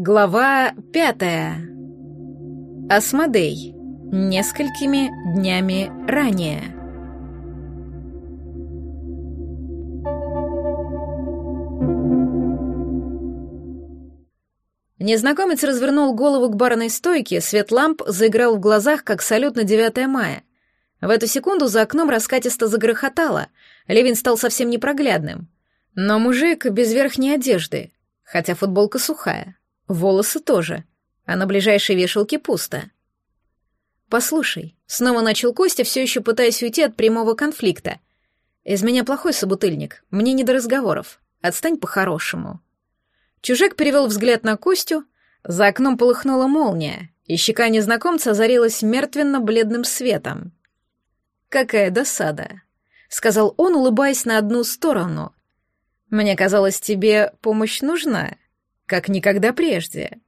Глава пятая. Асмодей. Несколькими днями ранее. Незнакомец развернул голову к барной стойке, свет ламп заиграл в глазах, как салют на 9 мая. В эту секунду за окном раскатисто загрохотало, ливень стал совсем непроглядным. Но мужик без верхней одежды, хотя футболка сухая. Волосы тоже, а на ближайшей вешалке пусто. «Послушай», — снова начал Костя, все еще пытаясь уйти от прямого конфликта. «Из меня плохой собутыльник, мне не до разговоров. Отстань по-хорошему». Чужак перевел взгляд на Костю, за окном полыхнула молния, и щека незнакомца озарилась мертвенно-бледным светом. «Какая досада», — сказал он, улыбаясь на одну сторону. «Мне казалось, тебе помощь нужна?» Как никогда прежде.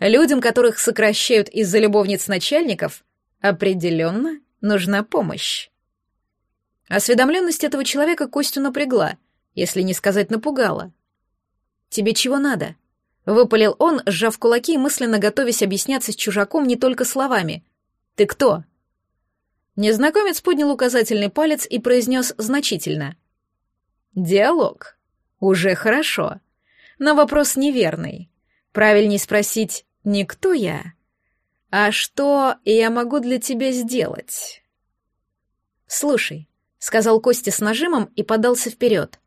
Людям, которых сокращают из-за любовниц начальников, определенно нужна помощь. Осведомленность этого человека Костю напрягла, если не сказать напугала. «Тебе чего надо?» — выпалил он, сжав кулаки и мысленно готовясь объясняться с чужаком не только словами. «Ты кто?» Незнакомец поднял указательный палец и произнес значительно. «Диалог. Уже хорошо но вопрос неверный. Правильней спросить не кто я, а что я могу для тебя сделать. Слушай, сказал Костя с нажимом и подался вперед.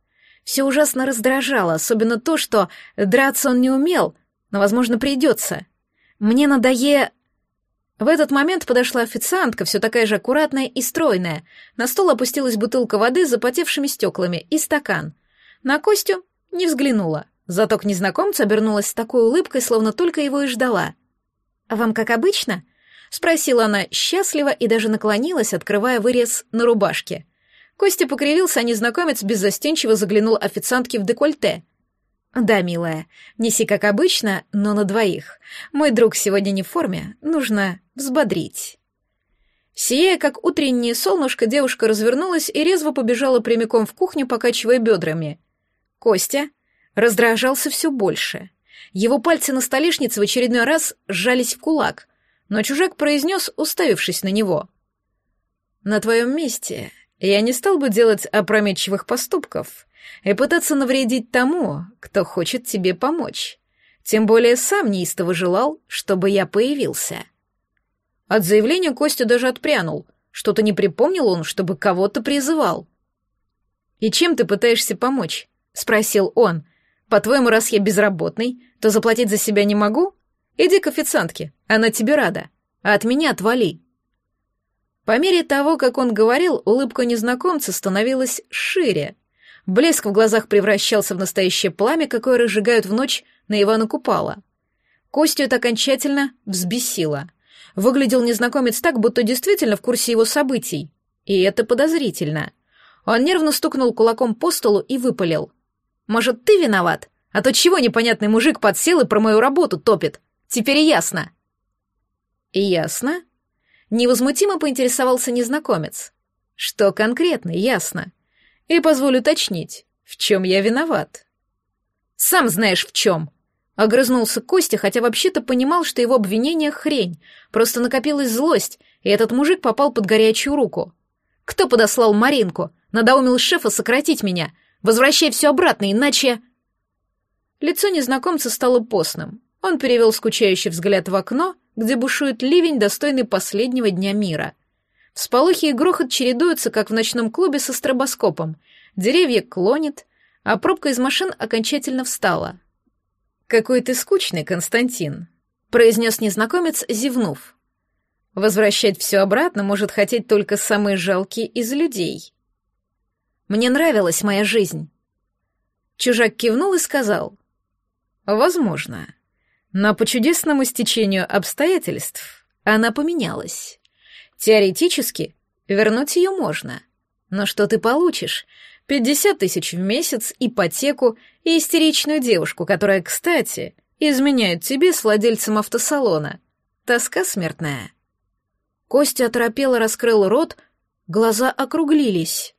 Все ужасно раздражало, особенно то, что драться он не умел, но, возможно, придется. Мне надое... В этот момент подошла официантка, все такая же аккуратная и стройная. На стол опустилась бутылка воды с запотевшими стеклами и стакан. На Костю не взглянула. Зато к незнакомцу обернулась с такой улыбкой, словно только его и ждала. «А вам как обычно?» — спросила она счастливо и даже наклонилась, открывая вырез на рубашке. Костя покривился, а незнакомец беззастенчиво заглянул официантке в декольте. «Да, милая, неси как обычно, но на двоих. Мой друг сегодня не в форме, нужно взбодрить». Сияя, как утреннее солнышко, девушка развернулась и резво побежала прямиком в кухню, покачивая бедрами. Костя раздражался все больше. Его пальцы на столешнице в очередной раз сжались в кулак, но чужак произнес, уставившись на него. «На твоем месте я не стал бы делать опрометчивых поступков и пытаться навредить тому, кто хочет тебе помочь. Тем более сам неистово желал, чтобы я появился». От заявления Костя даже отпрянул. Что-то не припомнил он, чтобы кого-то призывал. «И чем ты пытаешься помочь?» — спросил он, по-твоему, раз я безработный, то заплатить за себя не могу? Иди к официантке, она тебе рада. А от меня отвали. По мере того, как он говорил, улыбка незнакомца становилась шире. Блеск в глазах превращался в настоящее пламя, какое разжигают в ночь на Ивана Купала. Костю это окончательно взбесило. Выглядел незнакомец так, будто действительно в курсе его событий. И это подозрительно. Он нервно стукнул кулаком по столу и выпалил. Может, ты виноват? А то чего непонятный мужик подсел и про мою работу топит? Теперь ясно». «Ясно?» Невозмутимо поинтересовался незнакомец. «Что конкретно ясно? И позволю уточнить, в чем я виноват?» «Сам знаешь, в чем!» Огрызнулся Костя, хотя вообще-то понимал, что его обвинение — хрень. Просто накопилась злость, и этот мужик попал под горячую руку. «Кто подослал Маринку? Надоумил шефа сократить меня. Возвращай все обратно, иначе...» Лицо незнакомца стало постным. Он перевел скучающий взгляд в окно, где бушует ливень, достойный последнего дня мира. Всполохи и грохот чередуются, как в ночном клубе со стробоскопом. Деревья клонит, а пробка из машин окончательно встала. «Какой ты скучный, Константин», — произнес незнакомец, зевнув. «Возвращать все обратно может хотеть только самый жалкий из людей». Мне нравилась моя жизнь. Чужак кивнул и сказал. Возможно. Но по чудесному стечению обстоятельств она поменялась. Теоретически вернуть ее можно. Но что ты получишь? Пятьдесят тысяч в месяц, ипотеку и истеричную девушку, которая, кстати, изменяет тебе с владельцем автосалона. Тоска смертная. Костя оторопело раскрыл рот, глаза округлились.